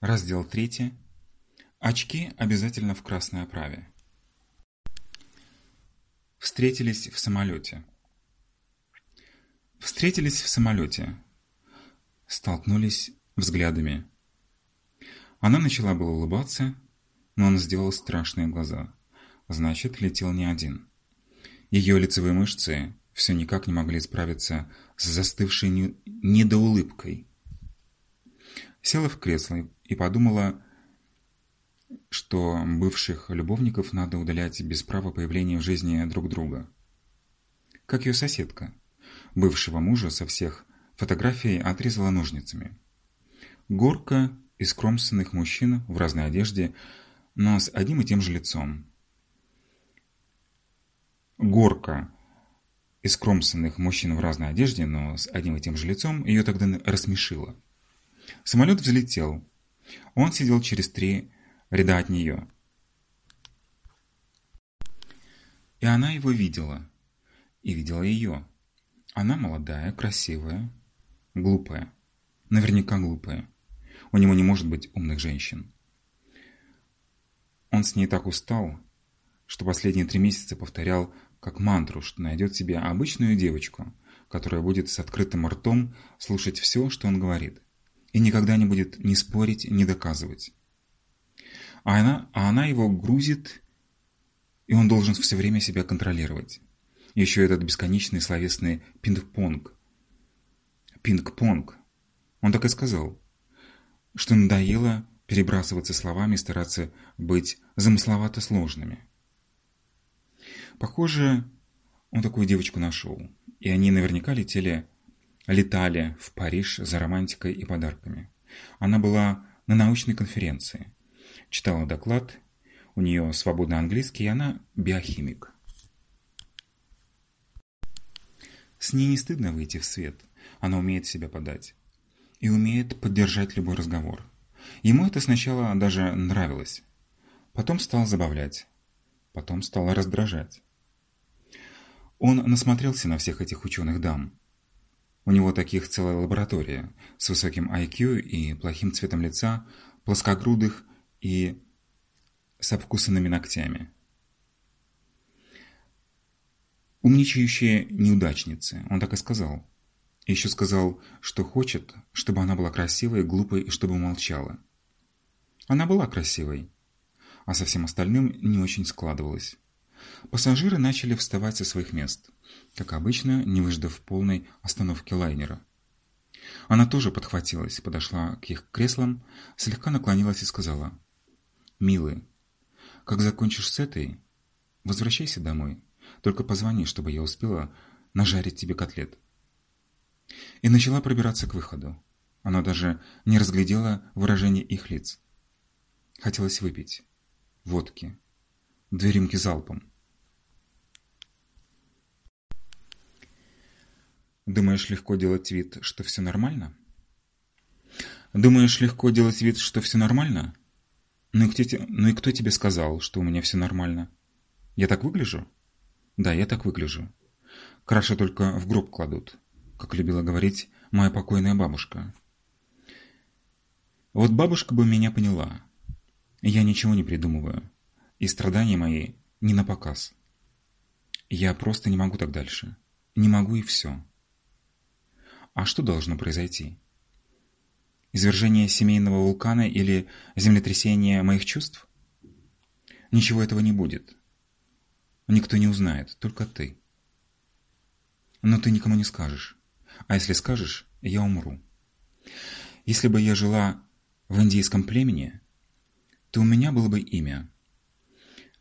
Раздел 3. Очки обязательно в красной оправе. Встретились в самолете. Встретились в самолете. Столкнулись взглядами. Она начала было улыбаться, но он сделал страшные глаза. Значит, летел не один. Ее лицевые мышцы все никак не могли справиться с застывшей недоулыбкой. Села в кресло и подумала, что бывших любовников надо удалять без права появления в жизни друг друга. Как ее соседка. Бывшего мужа со всех фотографий отрезала ножницами. Горка из кромсанных мужчин в разной одежде, но с одним и тем же лицом. Горка из кромсанных мужчин в разной одежде, но с одним и тем же лицом, ее тогда рассмешило. Самолет взлетел. Он сидел через три ряда от нее. И она его видела. И видела ее. Она молодая, красивая, глупая. Наверняка глупая. У него не может быть умных женщин. Он с ней так устал, что последние три месяца повторял как мантру, что найдет себе обычную девочку, которая будет с открытым ртом слушать все, что он говорит, и никогда не будет ни спорить, ни доказывать. А она, а она его грузит, и он должен все время себя контролировать. Еще этот бесконечный словесный пинг-понг. Пинг-понг. Он так и сказал, что надоело перебрасываться словами и стараться быть замысловато сложными. Похоже, он такую девочку нашел, и они наверняка летели, летали в Париж за романтикой и подарками. Она была на научной конференции, читала доклад, у нее свободный английский, и она биохимик. С ней не стыдно выйти в свет, она умеет себя подать и умеет поддержать любой разговор. Ему это сначала даже нравилось, потом стал забавлять, потом стало раздражать. Он насмотрелся на всех этих ученых дам. У него таких целая лаборатория, с высоким IQ и плохим цветом лица, плоскогрудых и с обкусанными ногтями. Умничающие неудачницы, он так и сказал. И еще сказал, что хочет, чтобы она была красивой, глупой и чтобы молчала. Она была красивой, а со всем остальным не очень складывалось. Пассажиры начали вставать со своих мест, как обычно, не выждав полной остановки лайнера. Она тоже подхватилась, подошла к их креслам, слегка наклонилась и сказала, «Милый, как закончишь с этой, возвращайся домой, только позвони, чтобы я успела нажарить тебе котлет». И начала пробираться к выходу. Она даже не разглядела выражение их лиц. Хотелось выпить. Водки. Две рюмки залпом. Думаешь, легко делать вид, что все нормально? Думаешь, легко делать вид, что все нормально? Ну и, кто, ну и кто тебе сказал, что у меня все нормально? Я так выгляжу? Да, я так выгляжу. Краши только в гроб кладут, как любила говорить моя покойная бабушка. Вот бабушка бы меня поняла. Я ничего не придумываю, и страдания мои не на показ. Я просто не могу так дальше. Не могу и все. А что должно произойти? Извержение семейного вулкана или землетрясение моих чувств? Ничего этого не будет. Никто не узнает, только ты. Но ты никому не скажешь. А если скажешь, я умру. Если бы я жила в индийском племени, то у меня было бы имя.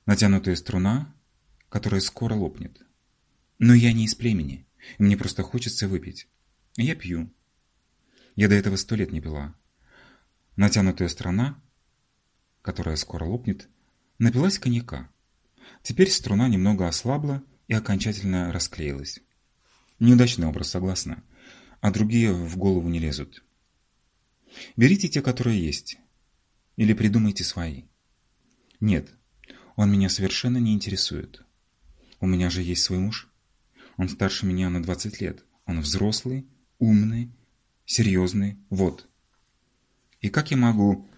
Натянутая струна, которая скоро лопнет. Но я не из племени, и мне просто хочется выпить. Я пью. Я до этого сто лет не пила. Натянутая струна, которая скоро лопнет, напилась коньяка. Теперь струна немного ослабла и окончательно расклеилась. Неудачный образ, согласна, а другие в голову не лезут. Берите те, которые есть, или придумайте свои. Нет, он меня совершенно не интересует. У меня же есть свой муж. Он старше меня на 20 лет. Он взрослый, умный, серьезный, вот. И как я могу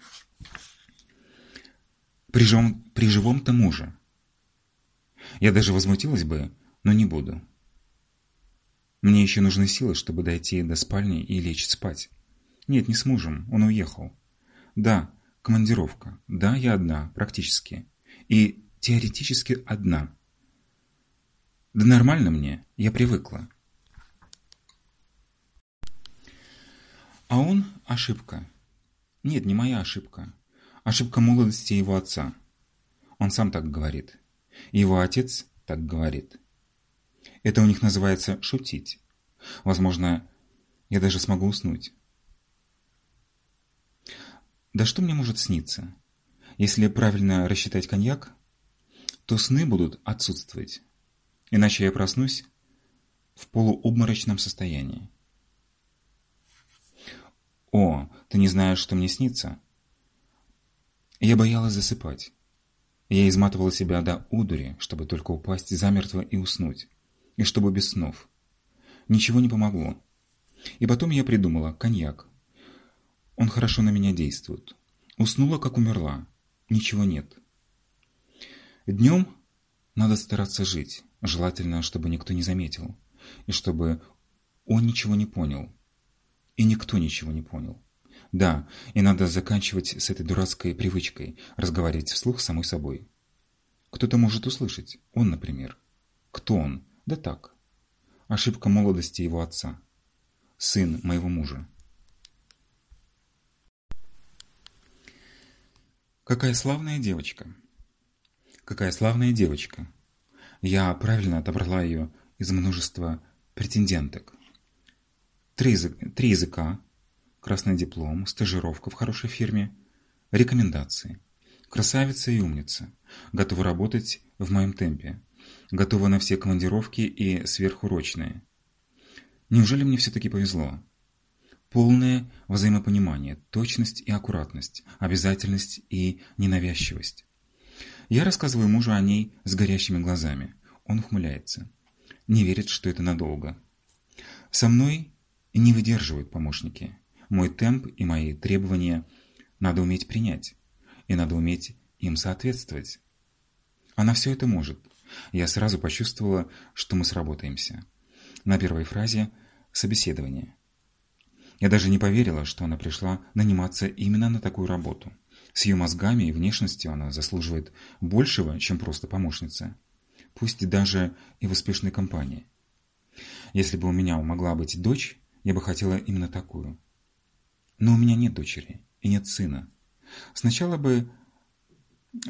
при, жом, при живом-то муже? Я даже возмутилась бы, но не буду. Мне еще нужны силы, чтобы дойти до спальни и лечь спать. Нет, не с мужем, он уехал. Да, командировка. Да, я одна, практически. И теоретически одна. Да нормально мне, я привыкла. А он – ошибка. Нет, не моя ошибка. Ошибка молодости его отца. Он сам так говорит. Его отец так говорит. Это у них называется шутить. Возможно, я даже смогу уснуть. Да что мне может сниться? Если правильно рассчитать коньяк, то сны будут отсутствовать. Иначе я проснусь в полуобморочном состоянии. «О, ты не знаешь, что мне снится?» Я боялась засыпать. Я изматывала себя до удури, чтобы только упасть замертво и уснуть. И чтобы без снов. Ничего не помогло. И потом я придумала коньяк. Он хорошо на меня действует. Уснула, как умерла. Ничего нет. Днем надо стараться жить. Желательно, чтобы никто не заметил. И чтобы он ничего не понял и никто ничего не понял. Да, и надо заканчивать с этой дурацкой привычкой разговаривать вслух самой собой. Кто-то может услышать. Он, например. Кто он? Да так. Ошибка молодости его отца. Сын моего мужа. Какая славная девочка. Какая славная девочка. Я правильно отобрала ее из множества претенденток. Три, три языка, красный диплом, стажировка в хорошей фирме, рекомендации. Красавица и умница. Готова работать в моем темпе. Готова на все командировки и сверхурочные. Неужели мне все-таки повезло? Полное взаимопонимание, точность и аккуратность, обязательность и ненавязчивость. Я рассказываю мужу о ней с горящими глазами. Он ухмыляется. Не верит, что это надолго. Со мной не выдерживают помощники. Мой темп и мои требования надо уметь принять, и надо уметь им соответствовать. Она все это может. Я сразу почувствовала, что мы сработаемся. На первой фразе собеседования. Я даже не поверила, что она пришла наниматься именно на такую работу. С ее мозгами и внешностью она заслуживает большего, чем просто помощница. Пусть даже и в успешной компании. Если бы у меня могла быть дочь, я бы хотела именно такую. Но у меня нет дочери и нет сына. Сначала бы...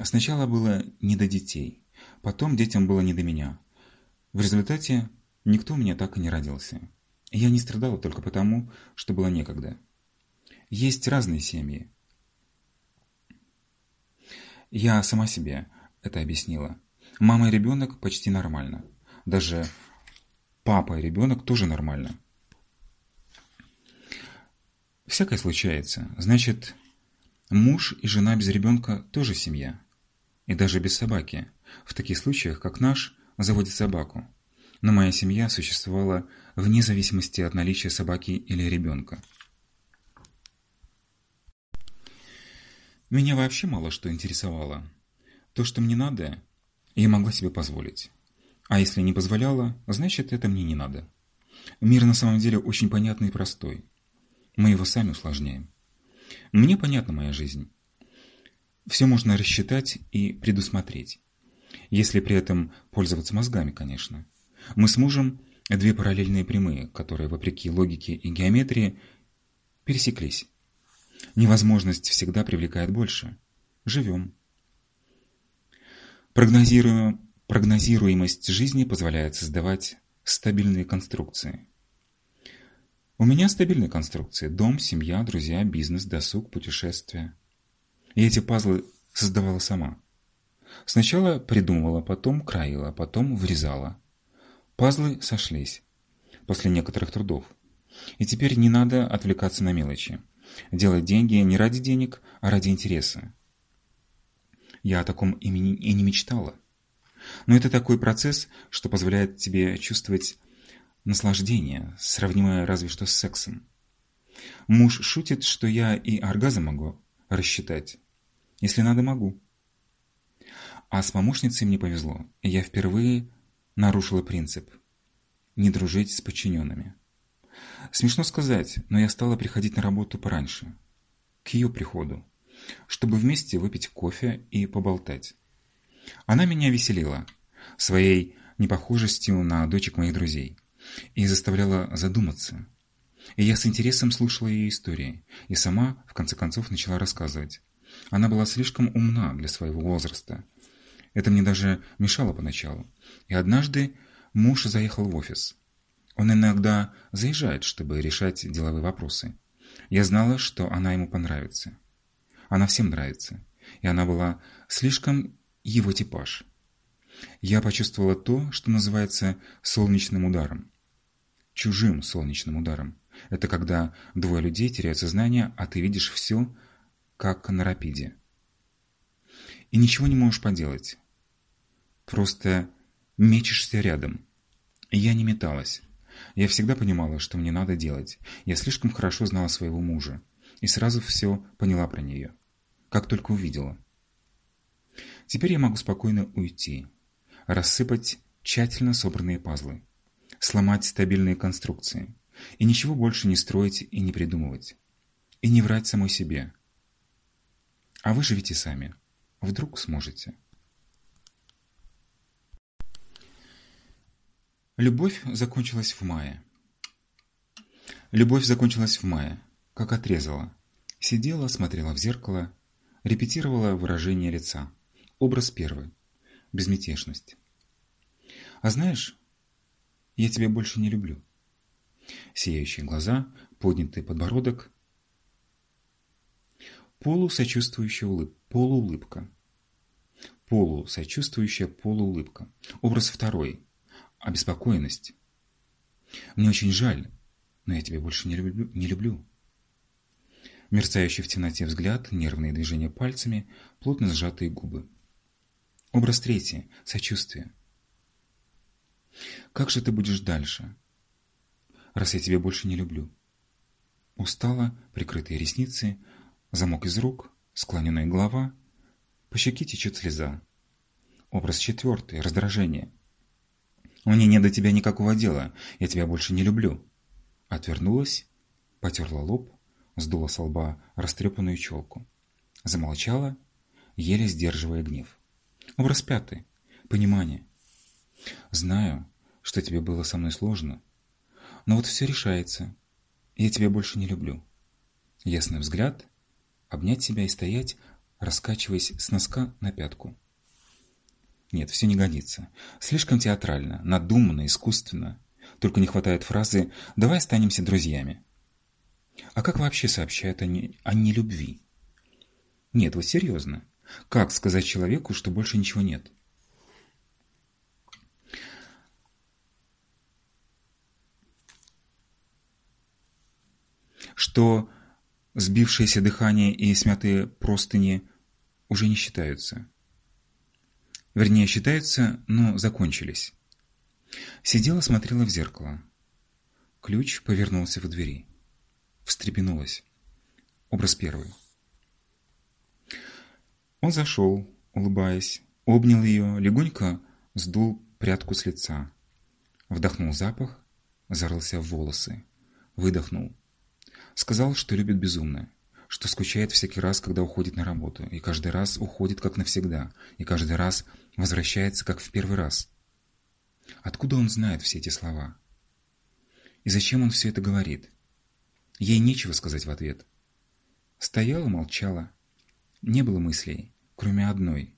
Сначала было не до детей, потом детям было не до меня. В результате никто у меня так и не родился. я не страдала только потому, что было некогда. Есть разные семьи. Я сама себе это объяснила. Мама и ребенок почти нормально. Даже папа и ребенок тоже нормально. Всякое случается. Значит, муж и жена без ребенка тоже семья. И даже без собаки. В таких случаях, как наш, заводит собаку. Но моя семья существовала вне зависимости от наличия собаки или ребенка. Меня вообще мало что интересовало. То, что мне надо, я могла себе позволить. А если не позволяла, значит, это мне не надо. Мир на самом деле очень понятный и простой. Мы его сами усложняем. Мне понятна моя жизнь. Все можно рассчитать и предусмотреть. Если при этом пользоваться мозгами, конечно. Мы с мужем две параллельные прямые, которые, вопреки логике и геометрии, пересеклись. Невозможность всегда привлекает больше. Живем. Прогнозируем, прогнозируемость жизни позволяет создавать стабильные конструкции. У меня стабильная конструкция. Дом, семья, друзья, бизнес, досуг, путешествия. И эти пазлы создавала сама. Сначала придумывала, потом краила, потом врезала. Пазлы сошлись. После некоторых трудов. И теперь не надо отвлекаться на мелочи. Делать деньги не ради денег, а ради интереса. Я о таком имени и не мечтала. Но это такой процесс, что позволяет тебе чувствовать наслаждение, сравнимое разве что с сексом. Муж шутит, что я и оргазм могу рассчитать. Если надо, могу. А с помощницей мне повезло. Я впервые нарушила принцип не дружить с подчиненными. Смешно сказать, но я стала приходить на работу пораньше, к ее приходу, чтобы вместе выпить кофе и поболтать. Она меня веселила своей непохожестью на дочек моих друзей и заставляла задуматься. И я с интересом слушала ее истории и сама, в конце концов, начала рассказывать. Она была слишком умна для своего возраста. Это мне даже мешало поначалу. И однажды муж заехал в офис. Он иногда заезжает, чтобы решать деловые вопросы. Я знала, что она ему понравится. Она всем нравится. И она была слишком его типаж. Я почувствовала то, что называется солнечным ударом. Чужим солнечным ударом. Это когда двое людей теряют сознание, а ты видишь все, как на рапиде. И ничего не можешь поделать. Просто мечешься рядом. Я не металась. Я всегда понимала, что мне надо делать. Я слишком хорошо знала своего мужа. И сразу все поняла про нее. Как только увидела. Теперь я могу спокойно уйти. Рассыпать тщательно собранные пазлы. Сломать стабильные конструкции. И ничего больше не строить и не придумывать. И не врать самой себе. А вы живите сами. Вдруг сможете. Любовь закончилась в мае. Любовь закончилась в мае, как отрезала. Сидела, смотрела в зеркало, репетировала выражение лица. Образ первый. Безмятежность. А знаешь, я тебя больше не люблю. Сияющие глаза, поднятый подбородок, полусочувствующая улыбка, полуулыбка. Полусочувствующая полуулыбка. Образ второй обеспокоенность. Мне очень жаль, но я тебя больше не люблю. Не люблю. Мерцающий в темноте взгляд, нервные движения пальцами, плотно сжатые губы. Образ третий. Сочувствие. Как же ты будешь дальше, раз я тебя больше не люблю? Устала, прикрытые ресницы, замок из рук, склоненная голова, по щеке течет слеза. Образ четвертый. Раздражение. Мне не до тебя никакого дела, я тебя больше не люблю. Отвернулась, потерла лоб, сдула со лба растрепанную челку. Замолчала, еле сдерживая гнев. Образ пятый. Понимание. Знаю, что тебе было со мной сложно, но вот все решается. Я тебя больше не люблю. Ясный взгляд, обнять себя и стоять, раскачиваясь с носка на пятку. Нет, все не годится. Слишком театрально, надуманно, искусственно. Только не хватает фразы «давай останемся друзьями». А как вообще сообщают они о нелюбви? Нет, вот серьезно. Как сказать человеку, что больше ничего нет? Что сбившееся дыхание и смятые простыни уже не считаются. Вернее, считаются, но закончились. Сидела, смотрела в зеркало. Ключ повернулся в двери. Встрепенулась. Образ первый. Он зашел, улыбаясь, обнял ее, легонько сдул прядку с лица. Вдохнул запах, зарылся в волосы. Выдохнул. Сказал, что любит безумно что скучает всякий раз, когда уходит на работу, и каждый раз уходит как навсегда, и каждый раз возвращается как в первый раз. Откуда он знает все эти слова? И зачем он все это говорит? Ей нечего сказать в ответ. Стояла, молчала. Не было мыслей, кроме одной.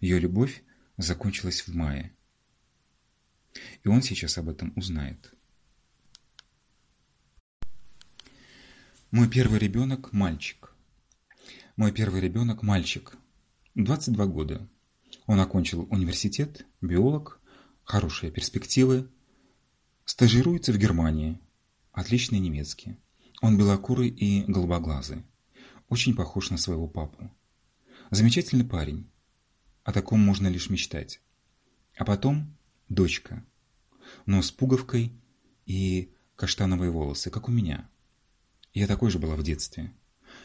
Ее любовь закончилась в мае. И он сейчас об этом узнает. Мой первый ребенок – мальчик. Мой первый ребенок – мальчик. 22 года. Он окончил университет, биолог, хорошие перспективы. Стажируется в Германии. Отличный немецкий. Он белокурый и голубоглазый. Очень похож на своего папу. Замечательный парень. О таком можно лишь мечтать. А потом дочка. Но с пуговкой и каштановые волосы, как у меня. Я такой же была в детстве.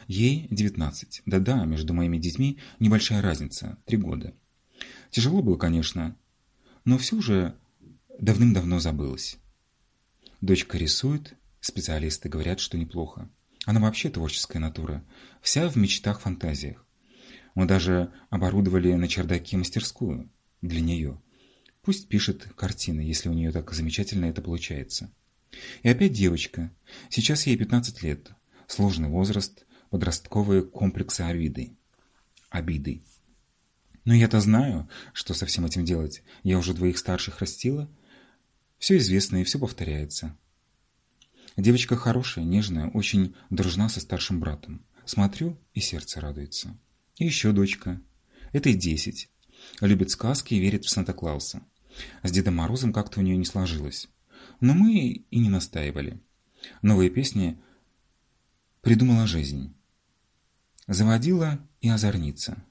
Ей 19. Да-да, между моими детьми небольшая разница, три года. Тяжело было, конечно, но все же давным-давно забылось. Дочка рисует, специалисты говорят, что неплохо. Она вообще творческая натура, вся в мечтах-фантазиях. Мы даже оборудовали на чердаке мастерскую для нее. Пусть пишет картины, если у нее так замечательно это получается. И опять девочка. Сейчас ей 15 лет. Сложный возраст, подростковые комплексы обиды. Обиды. Но я-то знаю, что со всем этим делать. Я уже двоих старших растила. Все известно и все повторяется. Девочка хорошая, нежная, очень дружна со старшим братом. Смотрю, и сердце радуется. И еще дочка. Этой десять. Любит сказки и верит в Санта-Клауса. С Дедом Морозом как-то у нее не сложилось. Но мы и не настаивали. Новые песни придумала жизнь. Заводила и озорница.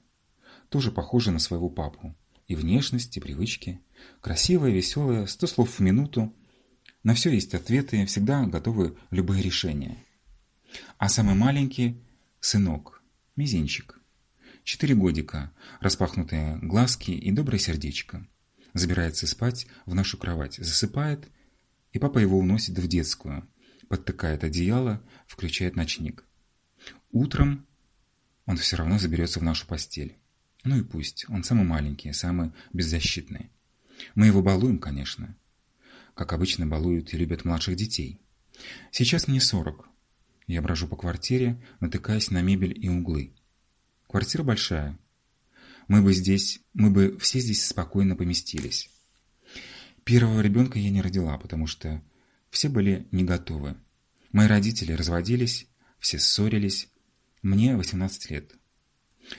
Тоже похожа на своего папу. И внешность, и привычки. Красивая, веселая, сто слов в минуту. На все есть ответы, всегда готовы любые решения. А самый маленький – сынок, мизинчик. Четыре годика, распахнутые глазки и доброе сердечко. Забирается спать в нашу кровать, засыпает, и папа его уносит в детскую, подтыкает одеяло, включает ночник. Утром он все равно заберется в нашу постель. Ну и пусть, он самый маленький, самый беззащитный. Мы его балуем, конечно. Как обычно балуют и любят младших детей. Сейчас мне сорок. Я брожу по квартире, натыкаясь на мебель и углы. Квартира большая. Мы бы здесь, мы бы все здесь спокойно поместились. Первого ребенка я не родила, потому что все были не готовы. Мои родители разводились, все ссорились. Мне 18 лет.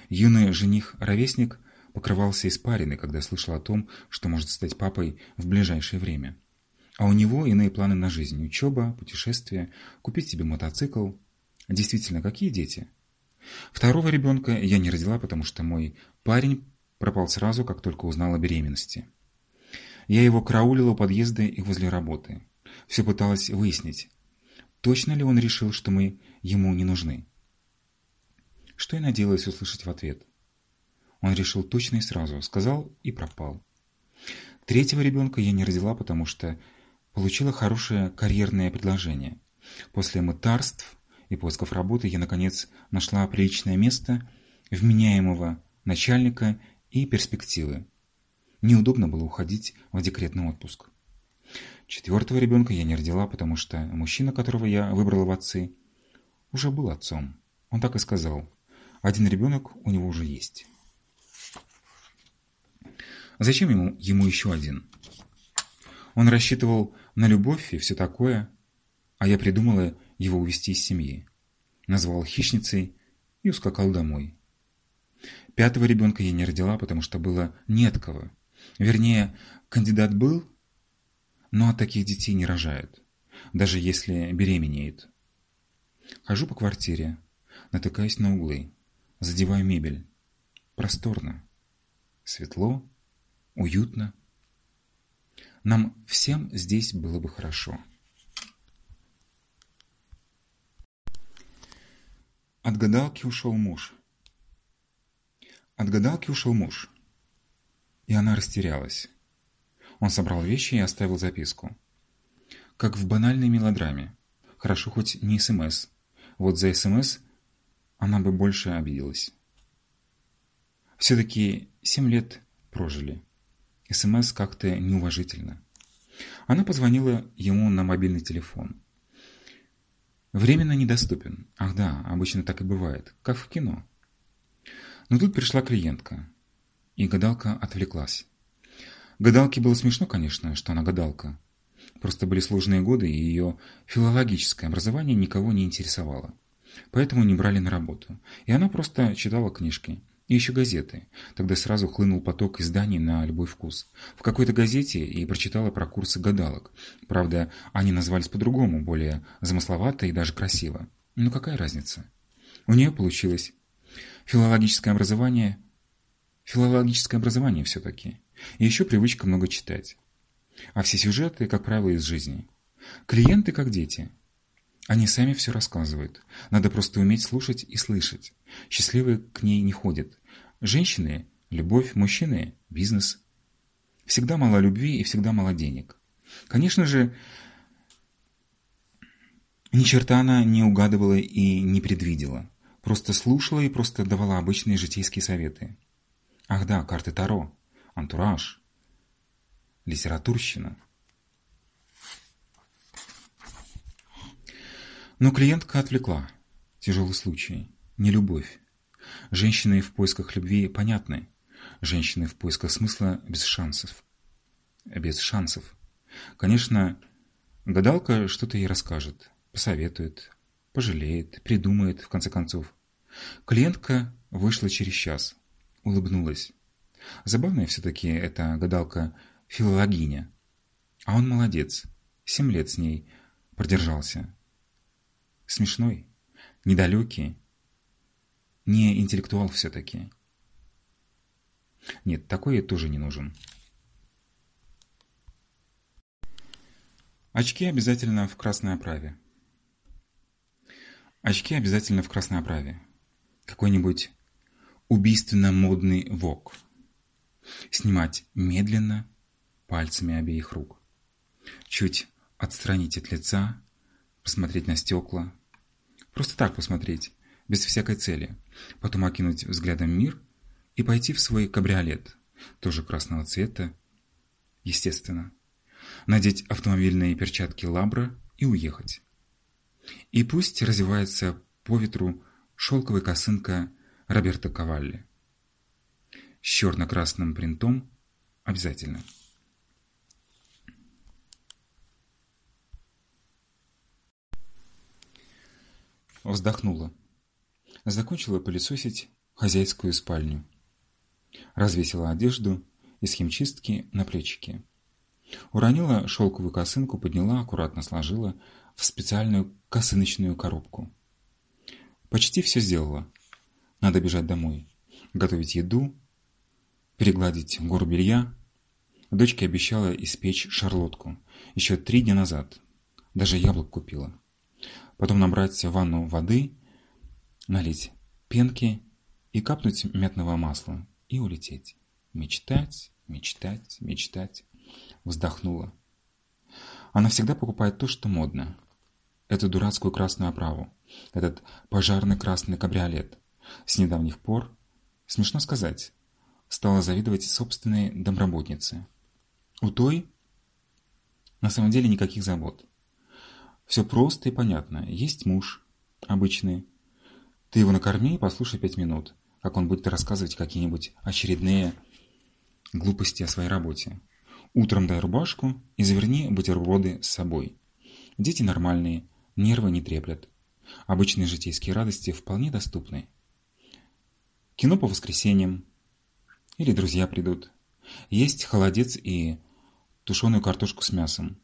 Юный жених-ровесник покрывался испариной, когда слышал о том, что может стать папой в ближайшее время. А у него иные планы на жизнь. Учеба, путешествия, купить себе мотоцикл. Действительно, какие дети? Второго ребенка я не родила, потому что мой парень пропал сразу, как только узнал о беременности. Я его караулила у подъезда и возле работы. Все пыталась выяснить, точно ли он решил, что мы ему не нужны. Что я надеялась услышать в ответ. Он решил точно и сразу, сказал и пропал. Третьего ребенка я не родила, потому что получила хорошее карьерное предложение. После мытарств и поисков работы я, наконец, нашла приличное место, вменяемого начальника и перспективы. Неудобно было уходить в декретный отпуск. Четвертого ребенка я не родила, потому что мужчина, которого я выбрала в отцы, уже был отцом. Он так и сказал. Один ребенок у него уже есть. Зачем ему, ему еще один? Он рассчитывал на любовь и все такое, а я придумала его увести из семьи. Назвал хищницей и ускакал домой. Пятого ребенка я не родила, потому что было не от кого. Вернее, кандидат был, но таких детей не рожают, даже если беременеет. Хожу по квартире, натыкаюсь на углы, задеваю мебель. Просторно, светло, уютно. Нам всем здесь было бы хорошо. От гадалки ушел муж. От гадалки ушел муж. И она растерялась. Он собрал вещи и оставил записку. Как в банальной мелодраме. Хорошо хоть не СМС. Вот за СМС она бы больше обиделась. Все-таки семь лет прожили. СМС как-то неуважительно. Она позвонила ему на мобильный телефон. Временно недоступен. Ах да, обычно так и бывает, как в кино. Но тут пришла клиентка и гадалка отвлеклась. Гадалке было смешно, конечно, что она гадалка. Просто были сложные годы, и ее филологическое образование никого не интересовало. Поэтому не брали на работу. И она просто читала книжки. И еще газеты. Тогда сразу хлынул поток изданий на любой вкус. В какой-то газете и прочитала про курсы гадалок. Правда, они назвались по-другому, более замысловато и даже красиво. Но какая разница? У нее получилось филологическое образование Филологическое образование все-таки. И еще привычка много читать. А все сюжеты, как правило, из жизни. Клиенты как дети. Они сами все рассказывают. Надо просто уметь слушать и слышать. Счастливые к ней не ходят. Женщины – любовь, мужчины – бизнес. Всегда мало любви и всегда мало денег. Конечно же, ни черта она не угадывала и не предвидела. Просто слушала и просто давала обычные житейские советы. Ах да, карты Таро, антураж, литературщина. Но клиентка отвлекла. Тяжелый случай. Не любовь. Женщины в поисках любви понятны. Женщины в поисках смысла без шансов. Без шансов. Конечно, гадалка что-то ей расскажет, посоветует, пожалеет, придумает, в конце концов. Клиентка вышла через час, улыбнулась. Забавная все-таки эта гадалка-филологиня. А он молодец, семь лет с ней продержался. Смешной, недалекий, не интеллектуал все-таки. Нет, такой тоже не нужен. Очки обязательно в красной оправе. Очки обязательно в красной оправе. Какой-нибудь убийственно модный вок. Снимать медленно, пальцами обеих рук. Чуть отстранить от лица, посмотреть на стекла. Просто так посмотреть, без всякой цели. Потом окинуть взглядом мир и пойти в свой кабриолет, тоже красного цвета, естественно. Надеть автомобильные перчатки лабра и уехать. И пусть развивается по ветру шелковая косынка Роберто Кавалли. С черно-красным принтом обязательно. Вздохнула. Закончила пылесосить хозяйскую спальню. Развесила одежду из химчистки на плечики. Уронила шелковую косынку, подняла, аккуратно сложила в специальную косыночную коробку. Почти все сделала. Надо бежать домой. Готовить еду, перегладить гору белья. Дочке обещала испечь шарлотку. Еще три дня назад. Даже яблок купила потом набрать в ванну воды, налить пенки и капнуть мятного масла и улететь. Мечтать, мечтать, мечтать. Вздохнула. Она всегда покупает то, что модно. Эту дурацкую красную оправу, этот пожарный красный кабриолет. С недавних пор, смешно сказать, стала завидовать собственной домработнице. У той на самом деле никаких забот. Все просто и понятно. Есть муж. Обычный. Ты его накорми и послушай пять минут, как он будет рассказывать какие-нибудь очередные глупости о своей работе. Утром дай рубашку и заверни бутерброды с собой. Дети нормальные, нервы не треплят. Обычные житейские радости вполне доступны. Кино по воскресеньям. Или друзья придут. Есть холодец и тушеную картошку с мясом.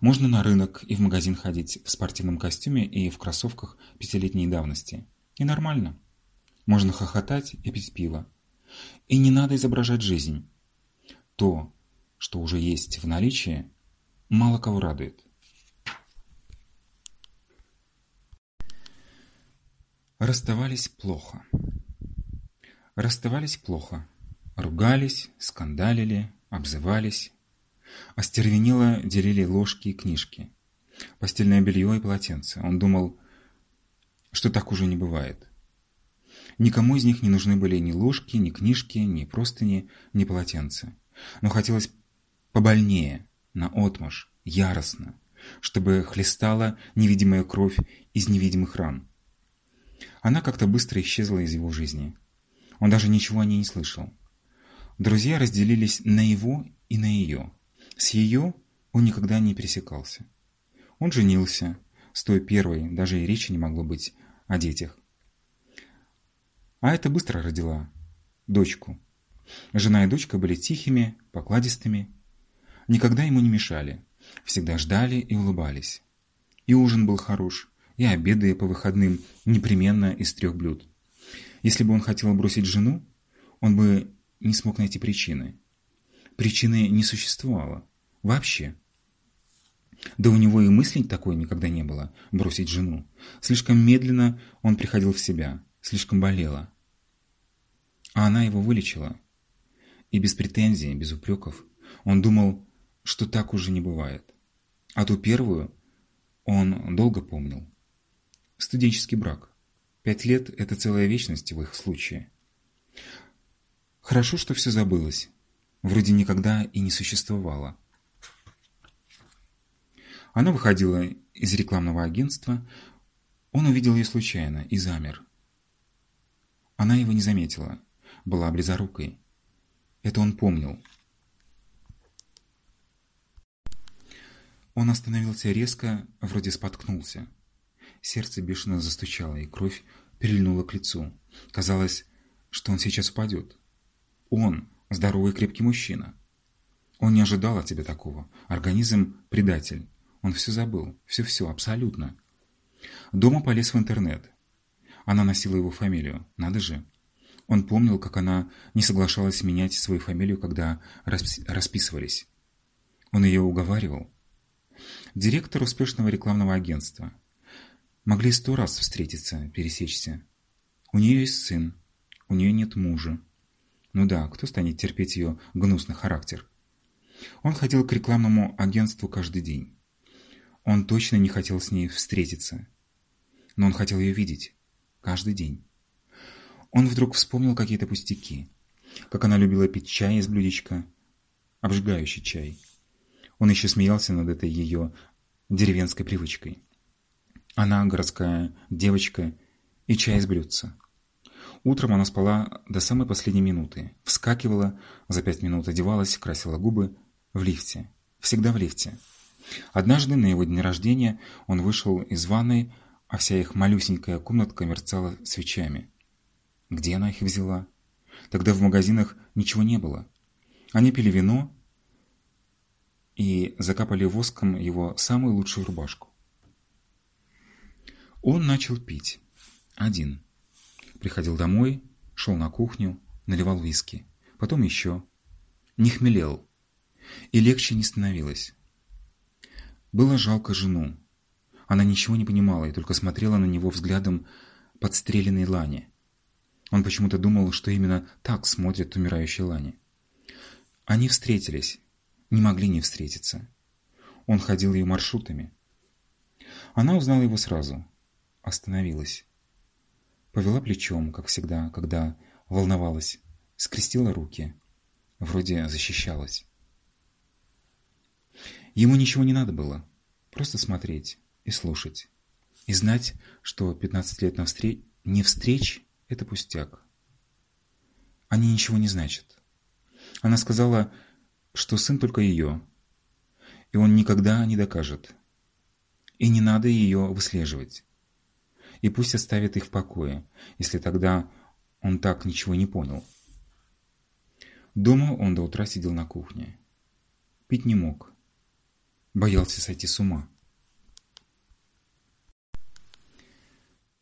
Можно на рынок и в магазин ходить в спортивном костюме и в кроссовках пятилетней давности. И нормально. Можно хохотать и пить пиво. И не надо изображать жизнь. То, что уже есть в наличии, мало кого радует. Расставались плохо. Расставались плохо. Ругались, скандалили, обзывались, Остервенело делили ложки и книжки. Постельное белье и полотенце. Он думал, что так уже не бывает. Никому из них не нужны были ни ложки, ни книжки, ни простыни, ни полотенца. Но хотелось побольнее, наотмашь, яростно, чтобы хлестала невидимая кровь из невидимых ран. Она как-то быстро исчезла из его жизни. Он даже ничего о ней не слышал. Друзья разделились на его и на ее. С ее он никогда не пересекался. Он женился, с той первой даже и речи не могло быть о детях. А это быстро родила дочку. Жена и дочка были тихими, покладистыми, никогда ему не мешали, всегда ждали и улыбались. И ужин был хорош, и обеды по выходным непременно из трех блюд. Если бы он хотел бросить жену, он бы не смог найти причины. Причины не существовало. Вообще. Да у него и мысли такой никогда не было – бросить жену. Слишком медленно он приходил в себя, слишком болело. А она его вылечила. И без претензий, без упреков. Он думал, что так уже не бывает. А ту первую он долго помнил. Студенческий брак. Пять лет – это целая вечность в их случае. Хорошо, что все забылось. Вроде никогда и не существовало. Она выходила из рекламного агентства. Он увидел ее случайно и замер. Она его не заметила. Была близорукой. Это он помнил. Он остановился резко, вроде споткнулся. Сердце бешено застучало, и кровь перельнула к лицу. Казалось, что он сейчас упадет. Он, здоровый крепкий мужчина. Он не ожидал от тебя такого. Организм – предатель. Он все забыл. Все-все, абсолютно. Дома полез в интернет. Она носила его фамилию. Надо же. Он помнил, как она не соглашалась менять свою фамилию, когда расписывались. Он ее уговаривал. Директор успешного рекламного агентства. Могли сто раз встретиться, пересечься. У нее есть сын. У нее нет мужа. Ну да, кто станет терпеть ее гнусный характер? Он ходил к рекламному агентству каждый день. Он точно не хотел с ней встретиться. Но он хотел ее видеть. Каждый день. Он вдруг вспомнил какие-то пустяки. Как она любила пить чай из блюдечка. Обжигающий чай. Он еще смеялся над этой ее деревенской привычкой. Она городская девочка и чай из блюдца. Утром она спала до самой последней минуты. Вскакивала, за пять минут одевалась, красила губы. В лифте. Всегда в лифте. Однажды на его день рождения он вышел из ванной, а вся их малюсенькая комнатка мерцала свечами. Где она их взяла? Тогда в магазинах ничего не было. Они пили вино и закапали воском его самую лучшую рубашку. Он начал пить. Один. Приходил домой, шел на кухню, наливал виски. Потом еще. Не хмелел. И легче не становилось. Было жалко жену. Она ничего не понимала и только смотрела на него взглядом подстреленной Лани. Он почему-то думал, что именно так смотрят умирающие Лани. Они встретились. Не могли не встретиться. Он ходил ее маршрутами. Она узнала его сразу. Остановилась. Повела плечом, как всегда, когда волновалась. Скрестила руки. Вроде защищалась. Ему ничего не надо было. Просто смотреть и слушать. И знать, что 15 лет навстреч... не встреч – это пустяк. Они ничего не значат. Она сказала, что сын только ее, и он никогда не докажет. И не надо ее выслеживать. И пусть оставит их в покое, если тогда он так ничего не понял. Дома он до утра сидел на кухне. Пить не мог боялся сойти с ума.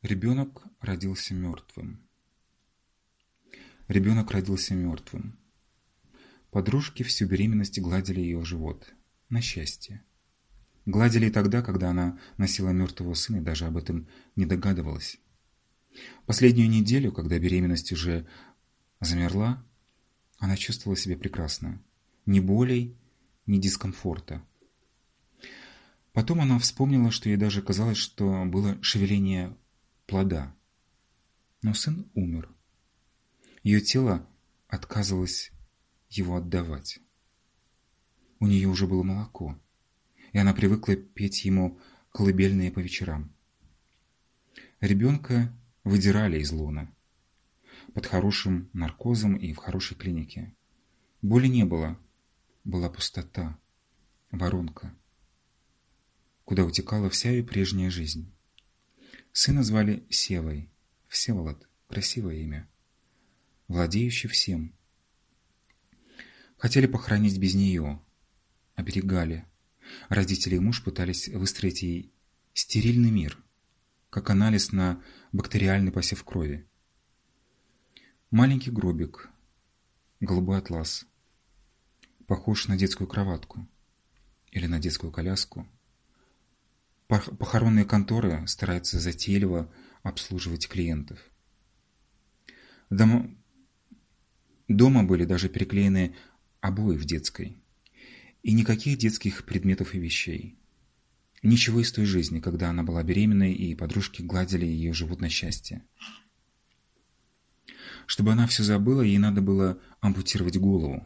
Ребенок родился мертвым. Ребенок родился мертвым. Подружки всю беременность гладили ее живот. На счастье. Гладили тогда, когда она носила мертвого сына и даже об этом не догадывалась. Последнюю неделю, когда беременность уже замерла, она чувствовала себя прекрасно. Ни болей, ни дискомфорта. Потом она вспомнила, что ей даже казалось, что было шевеление плода. Но сын умер. Ее тело отказывалось его отдавать. У нее уже было молоко, и она привыкла петь ему колыбельные по вечерам. Ребенка выдирали из лона. Под хорошим наркозом и в хорошей клинике. Боли не было. Была пустота. Воронка куда утекала вся ее прежняя жизнь. Сына звали Севой. Всеволод. Красивое имя. Владеющий всем. Хотели похоронить без нее. Оберегали. Родители и муж пытались выстроить ей стерильный мир, как анализ на бактериальный посев крови. Маленький гробик, голубой атлас, похож на детскую кроватку или на детскую коляску – Похоронные конторы стараются затейливо обслуживать клиентов. Дома, дома были даже переклеены обои в детской. И никаких детских предметов и вещей. Ничего из той жизни, когда она была беременной, и подружки гладили ее живот на счастье. Чтобы она все забыла, ей надо было ампутировать голову.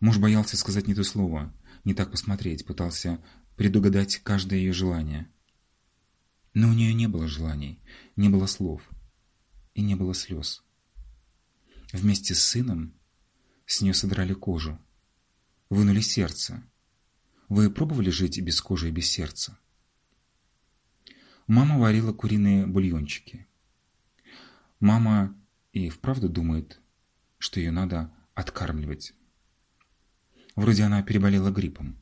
Муж боялся сказать не то слово, не так посмотреть, пытался предугадать каждое ее желание. Но у нее не было желаний, не было слов и не было слез. Вместе с сыном с нее содрали кожу, вынули сердце. Вы пробовали жить без кожи и без сердца? Мама варила куриные бульончики. Мама и вправду думает, что ее надо откармливать. Вроде она переболела гриппом.